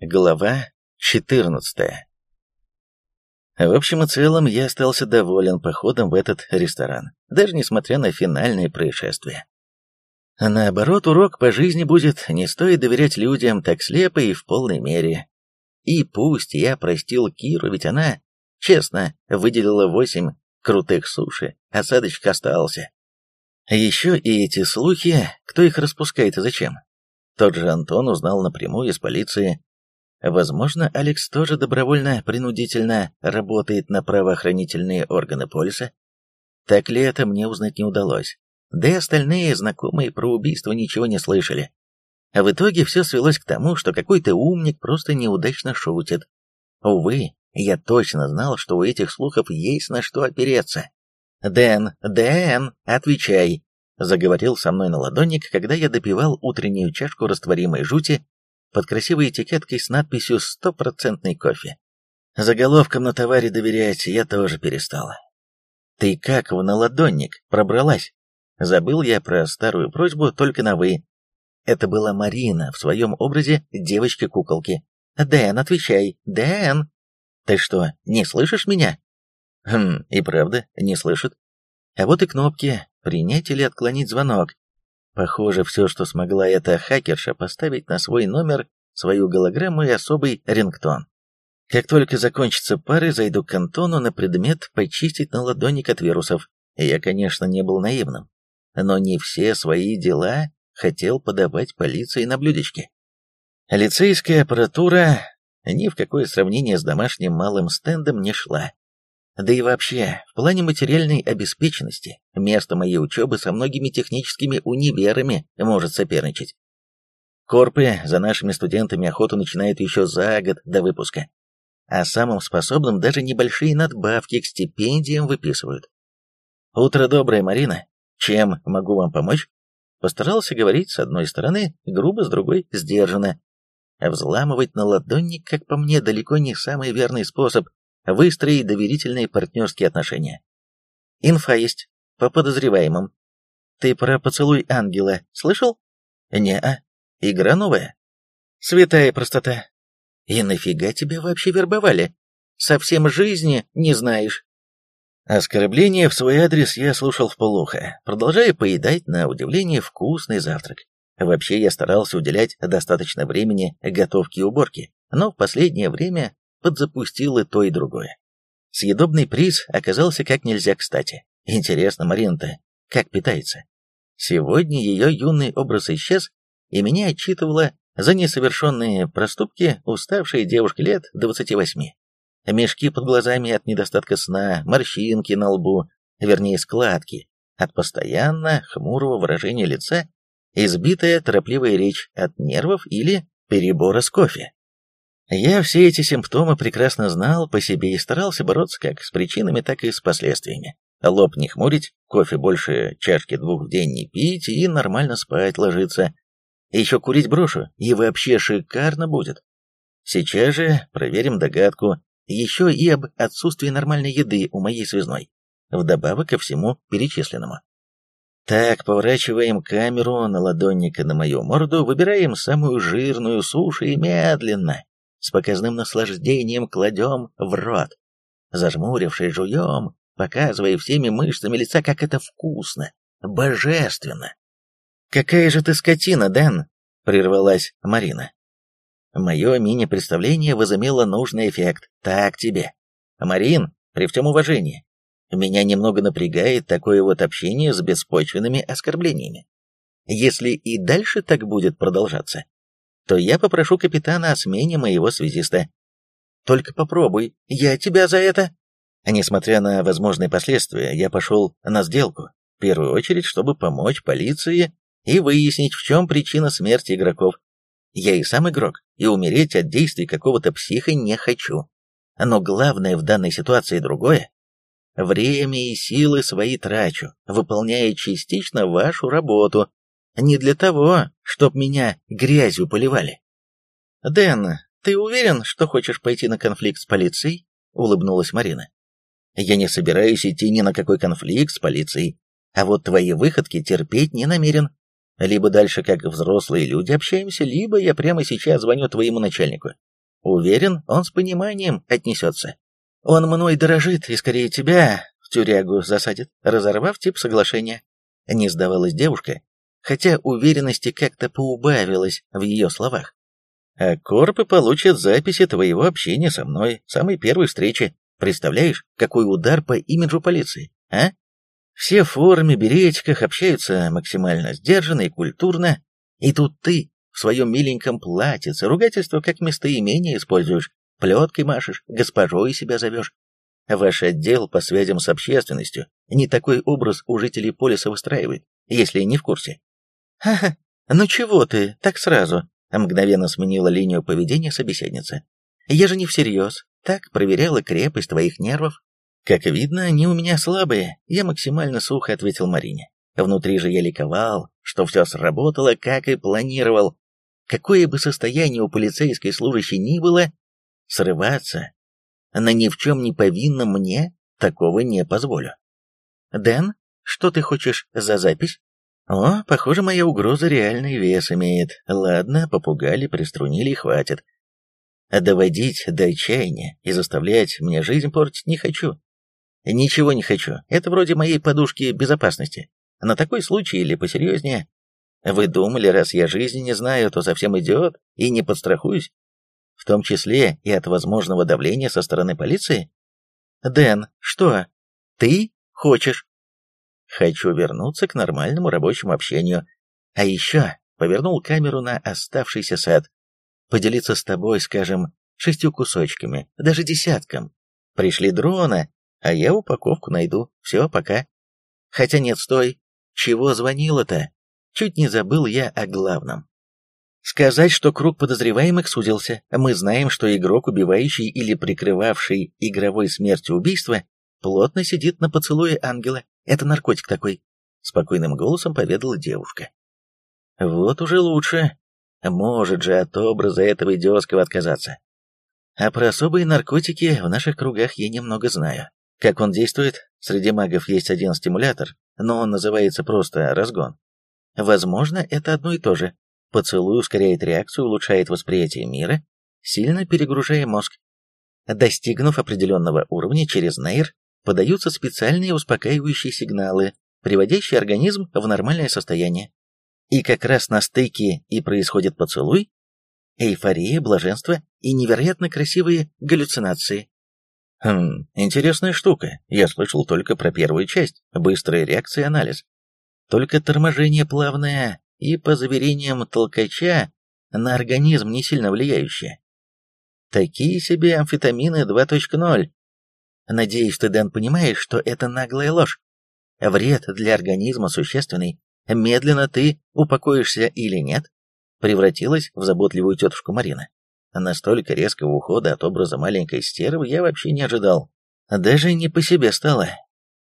Глава 14 В общем и целом, я остался доволен походом в этот ресторан, даже несмотря на финальное происшествие. Наоборот, урок по жизни будет, не стоит доверять людям так слепо и в полной мере. И пусть я простил Киру, ведь она, честно, выделила восемь крутых суши, осадочек остался. Еще и эти слухи, кто их распускает и зачем. Тот же Антон узнал напрямую из полиции, Возможно, Алекс тоже добровольно-принудительно работает на правоохранительные органы полиса. Так ли это, мне узнать не удалось. Да и остальные знакомые про убийство ничего не слышали. А в итоге все свелось к тому, что какой-то умник просто неудачно шутит. Увы, я точно знал, что у этих слухов есть на что опереться. «Дэн, Дэн, отвечай!» Заговорил со мной на ладонник, когда я допивал утреннюю чашку растворимой жути под красивой этикеткой с надписью «Стопроцентный кофе». Заголовком на товаре доверять я тоже перестала. «Ты как в наладонник пробралась?» Забыл я про старую просьбу только на «вы». Это была Марина в своем образе девочки-куколки. «Дэн, отвечай! Дэн!» «Ты что, не слышишь меня?» «Хм, и правда, не слышит. А вот и кнопки «Принять или отклонить звонок». Похоже, все, что смогла эта хакерша, поставить на свой номер свою голограмму и особый рингтон. Как только закончится пары, зайду к Антону на предмет почистить на ладоник от вирусов. Я, конечно, не был наивным, но не все свои дела хотел подавать полиции на блюдечке. Лицейская аппаратура ни в какое сравнение с домашним малым стендом не шла. Да и вообще, в плане материальной обеспеченности, место моей учебы со многими техническими универами может соперничать. Корпы за нашими студентами охоту начинают еще за год до выпуска, а самым способным даже небольшие надбавки к стипендиям выписывают. «Утро доброе, Марина. Чем могу вам помочь?» Постарался говорить с одной стороны грубо, с другой сдержанно. Взламывать на ладонник, как по мне, далеко не самый верный способ выстроить доверительные партнерские отношения. Инфа есть по подозреваемым. Ты про поцелуй ангела слышал? Не-а. Игра новая. Святая простота. И нафига тебя вообще вербовали? Совсем жизни не знаешь. Оскорбление в свой адрес я слушал вполуха, продолжая поедать на удивление вкусный завтрак. Вообще я старался уделять достаточно времени готовке и уборке, но в последнее время подзапустил и то, и другое. Съедобный приз оказался как нельзя кстати. Интересно, Марина-то как питается? Сегодня ее юный образ исчез, и меня отчитывала за несовершенные проступки уставшая девушка лет 28. Мешки под глазами от недостатка сна, морщинки на лбу, вернее складки, от постоянно хмурого выражения лица, избитая торопливая речь от нервов или перебора с кофе. Я все эти симптомы прекрасно знал по себе и старался бороться как с причинами, так и с последствиями. Лоб не хмурить, кофе больше чашки двух в день не пить и нормально спать ложиться. Еще курить брошу, и вообще шикарно будет. Сейчас же проверим догадку, еще и об отсутствии нормальной еды у моей связной, вдобавок ко всему перечисленному. Так, поворачиваем камеру на ладонника на мою морду, выбираем самую жирную суши и медленно, с показным наслаждением кладем в рот. Зажмурившись, жуем, показывая всеми мышцами лица, как это вкусно, божественно. «Какая же ты скотина, Дэн!» — прервалась Марина. Мое мини-представление возымело нужный эффект. Так тебе. Марин, при всем уважении, меня немного напрягает такое вот общение с беспочвенными оскорблениями. Если и дальше так будет продолжаться, то я попрошу капитана о смене моего связиста. Только попробуй, я тебя за это... Несмотря на возможные последствия, я пошел на сделку, в первую очередь, чтобы помочь полиции и выяснить, в чем причина смерти игроков. Я и сам игрок, и умереть от действий какого-то психа не хочу. Но главное в данной ситуации другое. Время и силы свои трачу, выполняя частично вашу работу, не для того, чтоб меня грязью поливали. «Дэн, ты уверен, что хочешь пойти на конфликт с полицией?» — улыбнулась Марина. «Я не собираюсь идти ни на какой конфликт с полицией, а вот твои выходки терпеть не намерен. Либо дальше как взрослые люди общаемся, либо я прямо сейчас звоню твоему начальнику. Уверен, он с пониманием отнесется. Он мной дорожит и скорее тебя в тюрягу засадит, разорвав тип соглашения. Не сдавалась девушка, хотя уверенности как-то поубавилось в ее словах. А корпы получат записи твоего общения со мной, самой первой встречи. Представляешь, какой удар по имиджу полиции, а? Все в форме, беретиках, общаются максимально сдержанно и культурно. И тут ты в своем миленьком платьице ругательство как местоимение используешь, плеткой машешь, госпожой себя зовешь. Ваш отдел по связям с общественностью не такой образ у жителей полиса выстраивает, если не в курсе. «Ха-ха, ну чего ты, так сразу?» Мгновенно сменила линию поведения собеседница. «Я же не всерьез, так проверяла крепость твоих нервов. «Как видно, они у меня слабые», — я максимально сухо ответил Марине. Внутри же я ликовал, что все сработало, как и планировал. Какое бы состояние у полицейской служащей ни было, срываться на ни в чем не повинном мне такого не позволю. «Дэн, что ты хочешь за запись?» «О, похоже, моя угроза реальный вес имеет. Ладно, попугали, приструнили, хватит. А доводить до отчаяния и заставлять мне жизнь портить не хочу. Ничего не хочу. Это вроде моей подушки безопасности. На такой случай или посерьезнее. Вы думали, раз я жизни не знаю, то совсем идиот и не подстрахуюсь? В том числе и от возможного давления со стороны полиции? Дэн, что? Ты хочешь? Хочу вернуться к нормальному рабочему общению. А еще повернул камеру на оставшийся сад. Поделиться с тобой, скажем, шестью кусочками, даже десятком. Пришли дрона, а я упаковку найду. Все, пока. Хотя нет, стой. Чего звонила-то? Чуть не забыл я о главном. Сказать, что круг подозреваемых сузился. Мы знаем, что игрок, убивающий или прикрывавший игровой смертью убийство, плотно сидит на поцелуе ангела. Это наркотик такой. Спокойным голосом поведала девушка. Вот уже лучше. Может же от образа этого идиотского отказаться. А про особые наркотики в наших кругах я немного знаю. Как он действует? Среди магов есть один стимулятор, но он называется просто разгон. Возможно, это одно и то же. Поцелуй ускоряет реакцию, улучшает восприятие мира, сильно перегружая мозг. Достигнув определенного уровня через нейр, подаются специальные успокаивающие сигналы, приводящие организм в нормальное состояние. И как раз на стыке и происходит поцелуй, эйфория, блаженство и невероятно красивые галлюцинации. Хм, интересная штука. Я слышал только про первую часть. Быстрая реакция и анализ. Только торможение плавное и, по заверениям толкача, на организм не сильно влияющее. Такие себе амфетамины 2.0. Надеюсь, ты, Дэн, понимаешь, что это наглая ложь. Вред для организма существенный. Медленно ты упокоишься или нет, превратилась в заботливую тетушку Марина. Настолько резкого ухода от образа маленькой стервы я вообще не ожидал. Даже не по себе стало.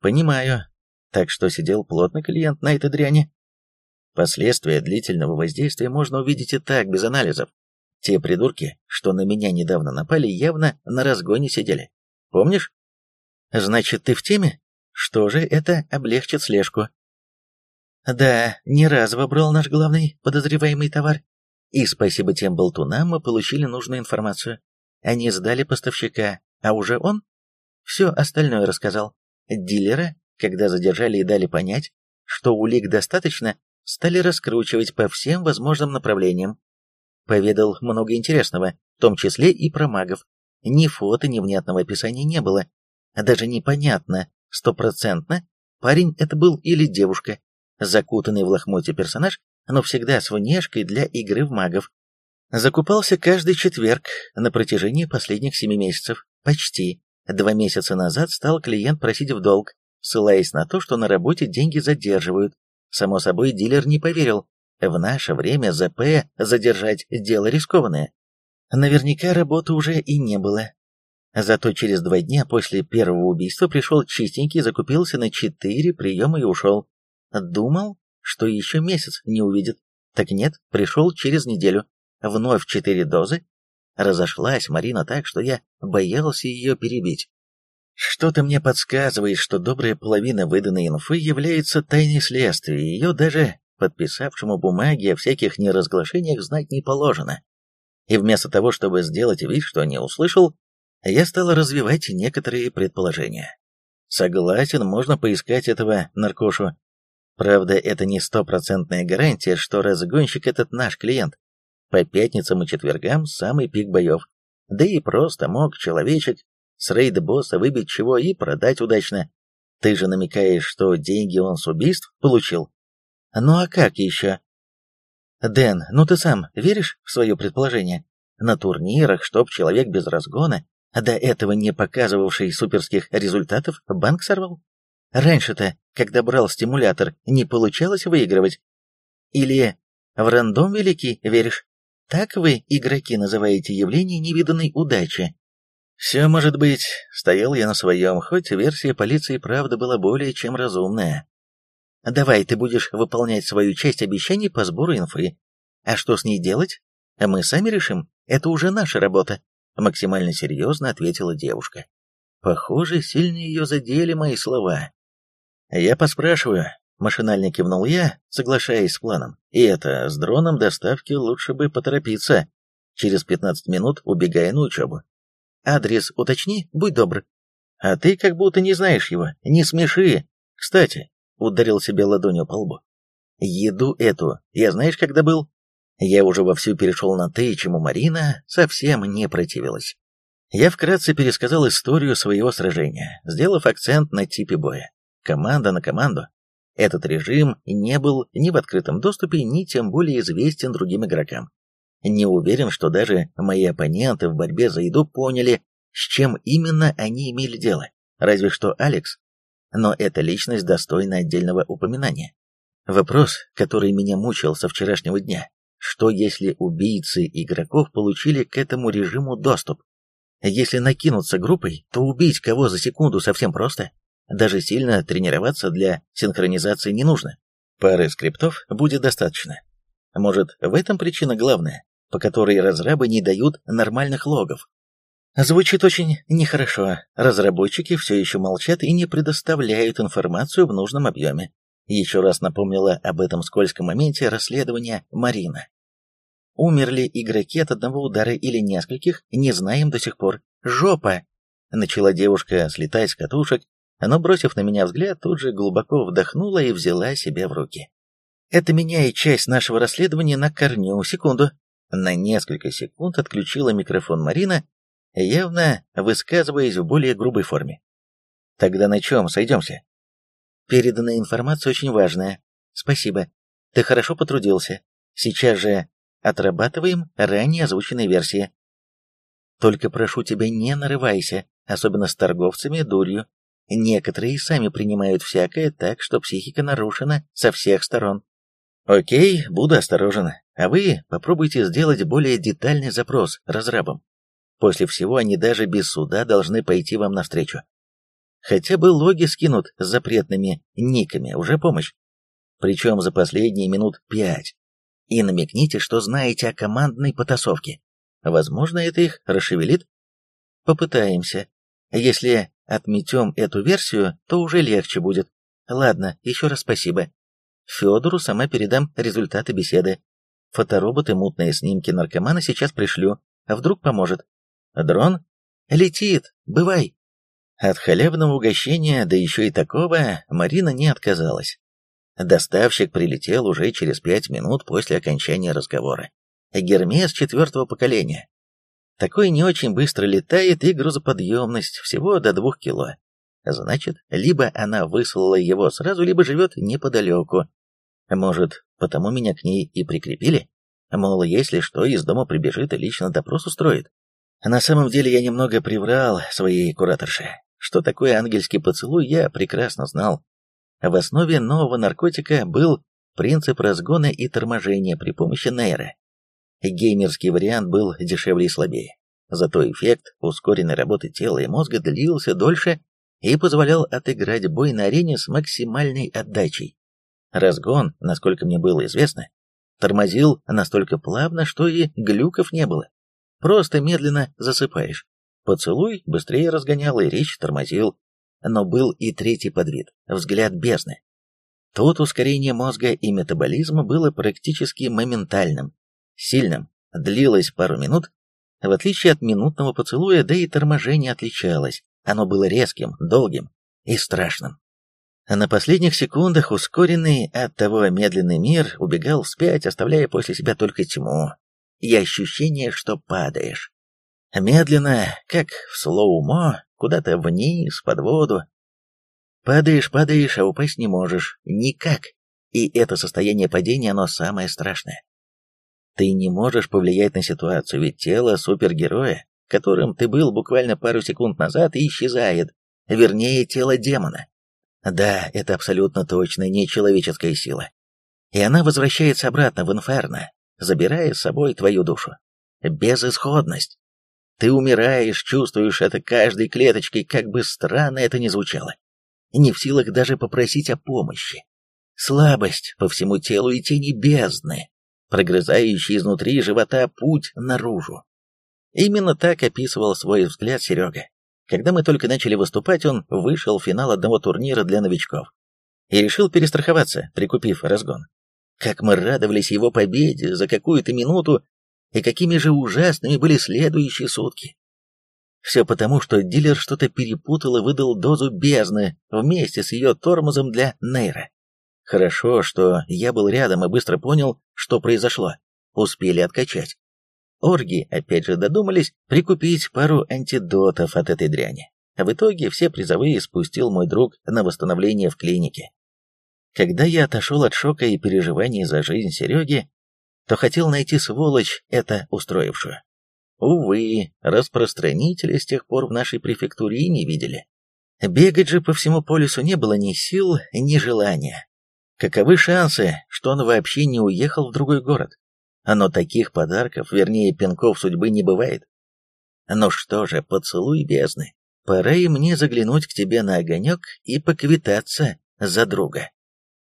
Понимаю. Так что сидел плотный клиент на этой дряни. Последствия длительного воздействия можно увидеть и так, без анализов. Те придурки, что на меня недавно напали, явно на разгоне сидели. Помнишь? Значит, ты в теме? Что же это облегчит слежку? Да, не раз вобрал наш главный подозреваемый товар. И спасибо тем болтунам мы получили нужную информацию. Они сдали поставщика, а уже он все остальное рассказал. Дилера, когда задержали и дали понять, что улик достаточно, стали раскручивать по всем возможным направлениям. Поведал много интересного, в том числе и про магов. Ни фото, ни внятного описания не было. Даже непонятно, стопроцентно, парень это был или девушка. Закутанный в лохмотье персонаж но всегда с внешкой для игры в магов. Закупался каждый четверг на протяжении последних семи месяцев. Почти. Два месяца назад стал клиент просить в долг, ссылаясь на то, что на работе деньги задерживают. Само собой, дилер не поверил. В наше время ЗП задержать дело рискованное. Наверняка работы уже и не было. Зато через два дня после первого убийства пришел чистенький, закупился на четыре приема и ушел. Думал, что еще месяц не увидит. Так нет, пришел через неделю. Вновь четыре дозы. Разошлась Марина так, что я боялся ее перебить. Что-то мне подсказывает, что добрая половина выданной инфы является тайной следствия, ее даже подписавшему бумаги о всяких неразглашениях знать не положено. И вместо того, чтобы сделать вид, что не услышал, я стал развивать некоторые предположения. Согласен, можно поискать этого наркошу. Правда, это не стопроцентная гарантия, что разгонщик этот наш клиент. По пятницам и четвергам самый пик боев. Да и просто мог человечек с рейд-босса выбить чего и продать удачно. Ты же намекаешь, что деньги он с убийств получил? Ну а как еще? Дэн, ну ты сам веришь в свое предположение? На турнирах, чтоб человек без разгона, до этого не показывавший суперских результатов, банк сорвал? Раньше-то, когда брал стимулятор, не получалось выигрывать? Или в рандом великий веришь? Так вы, игроки, называете явление невиданной удачи. Все может быть, стоял я на своем, хоть версия полиции правда была более чем разумная. Давай ты будешь выполнять свою часть обещаний по сбору инфы. А что с ней делать? Мы сами решим, это уже наша работа. Максимально серьезно ответила девушка. Похоже, сильно ее задели мои слова. Я поспрашиваю, машинально кивнул я, соглашаясь с планом. И это, с дроном доставки лучше бы поторопиться. Через 15 минут убегая на учебу. Адрес уточни, будь добр. А ты как будто не знаешь его, не смеши. Кстати, ударил себе ладонью по лбу. Еду эту, я знаешь, когда был? Я уже вовсю перешел на «ты», чему Марина совсем не противилась. Я вкратце пересказал историю своего сражения, сделав акцент на типе боя. Команда на команду. Этот режим не был ни в открытом доступе, ни тем более известен другим игрокам. Не уверен, что даже мои оппоненты в борьбе за еду поняли, с чем именно они имели дело. Разве что Алекс. Но эта личность достойна отдельного упоминания. Вопрос, который меня мучил со вчерашнего дня. Что если убийцы игроков получили к этому режиму доступ? Если накинуться группой, то убить кого за секунду совсем просто. Даже сильно тренироваться для синхронизации не нужно. Пары скриптов будет достаточно. Может, в этом причина главная? по которой разрабы не дают нормальных логов. Звучит очень нехорошо. Разработчики все еще молчат и не предоставляют информацию в нужном объеме. Еще раз напомнила об этом скользком моменте расследования Марина. Умерли игроки от одного удара или нескольких, не знаем до сих пор. Жопа! Начала девушка слетать с катушек, но, бросив на меня взгляд, тут же глубоко вдохнула и взяла себя в руки. Это меняет часть нашего расследования на корню. Секунду. На несколько секунд отключила микрофон Марина, явно высказываясь в более грубой форме. «Тогда на чем сойдемся?» «Переданная информация очень важная. Спасибо. Ты хорошо потрудился. Сейчас же отрабатываем ранее озвученные версии. Только прошу тебя, не нарывайся, особенно с торговцами дурью. Некоторые сами принимают всякое так, что психика нарушена со всех сторон. Окей, буду осторожен. А вы попробуйте сделать более детальный запрос разрабам. После всего они даже без суда должны пойти вам навстречу. Хотя бы логи скинут с запретными никами, уже помощь. Причем за последние минут пять. И намекните, что знаете о командной потасовке. Возможно, это их расшевелит? Попытаемся. Если отметем эту версию, то уже легче будет. Ладно, еще раз спасибо. Федору сама передам результаты беседы. Фотороботы, мутные снимки наркомана сейчас пришлю. А вдруг поможет? Дрон? Летит. Бывай. От халявного угощения, да еще и такого, Марина не отказалась. Доставщик прилетел уже через пять минут после окончания разговора. Гермес четвертого поколения. Такой не очень быстро летает и грузоподъемность всего до двух кило. Значит, либо она выслала его сразу, либо живет неподалеку, может, потому меня к ней и прикрепили? Мол, если что, из дома прибежит и лично допрос устроит. На самом деле я немного приврал своей кураторше. Что такое ангельский поцелуй, я прекрасно знал. В основе нового наркотика был принцип разгона и торможения при помощи нейра. Геймерский вариант был дешевле и слабее. Зато эффект ускоренной работы тела и мозга длился дольше и позволял отыграть бой на арене с максимальной отдачей. Разгон, насколько мне было известно, тормозил настолько плавно, что и глюков не было. Просто медленно засыпаешь. Поцелуй быстрее разгонял и речь тормозил. Но был и третий подвид — взгляд бездны. Тут ускорение мозга и метаболизма было практически моментальным, сильным, длилось пару минут. В отличие от минутного поцелуя, да и торможение отличалось. Оно было резким, долгим и страшным. На последних секундах ускоренный от того медленный мир убегал вспять, оставляя после себя только тьму и ощущение, что падаешь. Медленно, как в слоумо, куда-то вниз, под воду. Падаешь, падаешь, а упасть не можешь. Никак. И это состояние падения, оно самое страшное. Ты не можешь повлиять на ситуацию, ведь тело супергероя, которым ты был буквально пару секунд назад, исчезает. Вернее, тело демона. Да, это абсолютно точно нечеловеческая сила. И она возвращается обратно в инферно, забирая с собой твою душу. Безысходность. Ты умираешь, чувствуешь это каждой клеточкой, как бы странно это ни звучало. Не в силах даже попросить о помощи. Слабость по всему телу и тени бездны, прогрызающие изнутри живота путь наружу. Именно так описывал свой взгляд Серега. Когда мы только начали выступать, он вышел в финал одного турнира для новичков и решил перестраховаться, прикупив разгон. Как мы радовались его победе за какую-то минуту, и какими же ужасными были следующие сутки. Все потому, что дилер что-то перепутал и выдал дозу бездны вместе с ее тормозом для нейра. Хорошо, что я был рядом и быстро понял, что произошло. Успели откачать. Орги, опять же, додумались прикупить пару антидотов от этой дряни. В итоге все призовые спустил мой друг на восстановление в клинике. Когда я отошел от шока и переживаний за жизнь Сереги, то хотел найти сволочь, это устроившую. Увы, распространители с тех пор в нашей префектуре и не видели. Бегать же по всему полюсу не было ни сил, ни желания. Каковы шансы, что он вообще не уехал в другой город? Но таких подарков, вернее пинков судьбы не бывает. Ну что же, поцелуй бездны. Пора и мне заглянуть к тебе на огонек и поквитаться за друга.